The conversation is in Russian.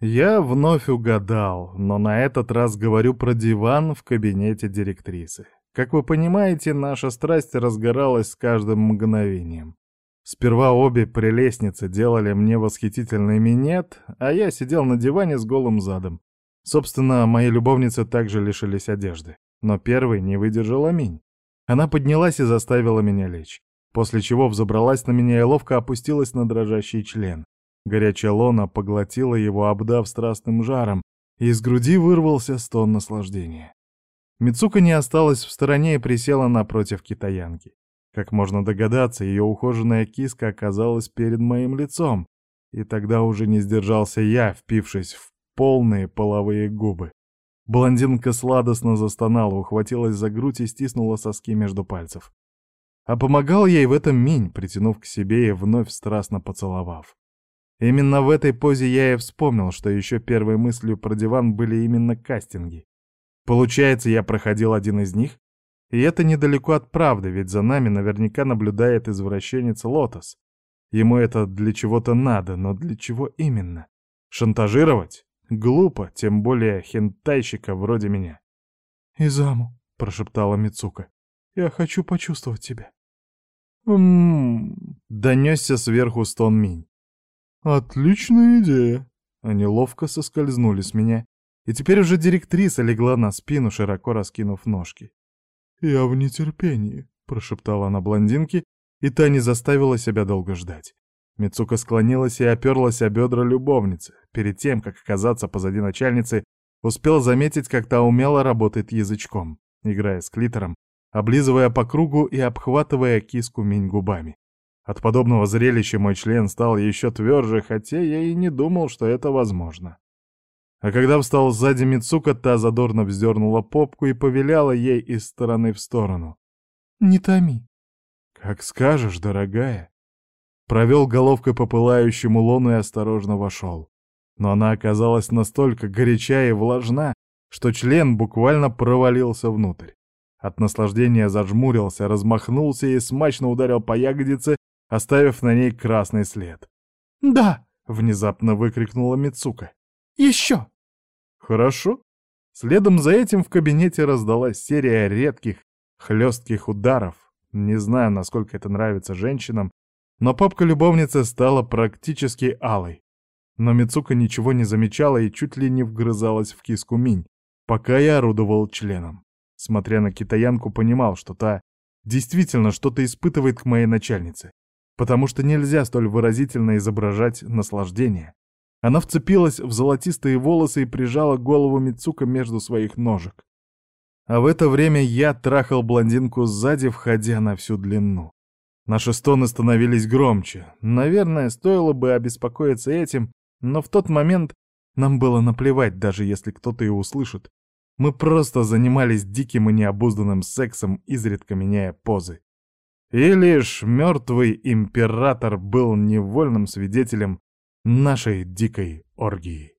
Я вновь угадал, но на этот раз говорю про диван в кабинете директрисы. Как вы понимаете, наша страсть разгоралась с каждым мгновением. Сперва обе прелестницы делали мне восхитительный минет, а я сидел на диване с голым задом. Собственно, мои любовницы также лишились одежды. Но первой не выдержала Минь. Она поднялась и заставила меня лечь, после чего взобралась на меня и ловко опустилась на дрожащий член. Горячая лона поглотила его, обдав страстным жаром, и из груди вырвался стон наслаждения. Мицука не осталась в стороне и присела напротив китаянки. Как можно догадаться, ее ухоженная киска оказалась перед моим лицом, и тогда уже не сдержался я, впившись в полные половые губы. Блондинка сладостно застонала, ухватилась за грудь и стиснула соски между пальцев. А помогал ей в этом Минь, притянув к себе и вновь страстно поцеловав. Именно в этой позе я и вспомнил, что еще первой мыслью про диван были именно кастинги. Получается, я проходил один из них, и это недалеко от правды, ведь за нами наверняка наблюдает извращенец Лотос. Ему это для чего-то надо, но для чего именно? Шантажировать? Глупо, тем более хентайщика вроде меня. «Изаму», — прошептала Мицука, — «я хочу почувствовать тебя». «Ммм...» — донесся сверху стон Минь. «Отличная идея». Они ловко соскользнули с меня, и теперь уже директриса легла на спину, широко раскинув ножки. «Я в нетерпении», — прошептала она блондинке, и та не заставила себя долго ждать. Мицука склонилась и оперлась о бедра любовницы. Перед тем, как оказаться позади начальницы, успел заметить, как та умело работает язычком, играя с клитором, облизывая по кругу и обхватывая киску минь губами. От подобного зрелища мой член стал еще тверже, хотя я и не думал, что это возможно. А когда встал сзади Мицука, та задорно вздернула попку и повеляла ей из стороны в сторону. «Не томи». «Как скажешь, дорогая». Провел головкой по пылающему лону и осторожно вошел. Но она оказалась настолько горяча и влажна, что член буквально провалился внутрь. От наслаждения зажмурился, размахнулся и смачно ударил по ягодице, оставив на ней красный след. «Да!» — внезапно выкрикнула Мицука. «Еще!» «Хорошо». Следом за этим в кабинете раздалась серия редких, хлестких ударов. Не знаю, насколько это нравится женщинам, но попка любовницы стала практически алой. Но Мицука ничего не замечала и чуть ли не вгрызалась в киску Минь, пока я орудовал членом. Смотря на китаянку, понимал, что та действительно что-то испытывает к моей начальнице потому что нельзя столь выразительно изображать наслаждение. Она вцепилась в золотистые волосы и прижала голову Мицука между своих ножек. А в это время я трахал блондинку сзади, входя на всю длину. Наши стоны становились громче. Наверное, стоило бы обеспокоиться этим, но в тот момент нам было наплевать, даже если кто-то и услышит. Мы просто занимались диким и необузданным сексом, изредка меняя позы. И лишь мертвый император был невольным свидетелем нашей дикой оргии.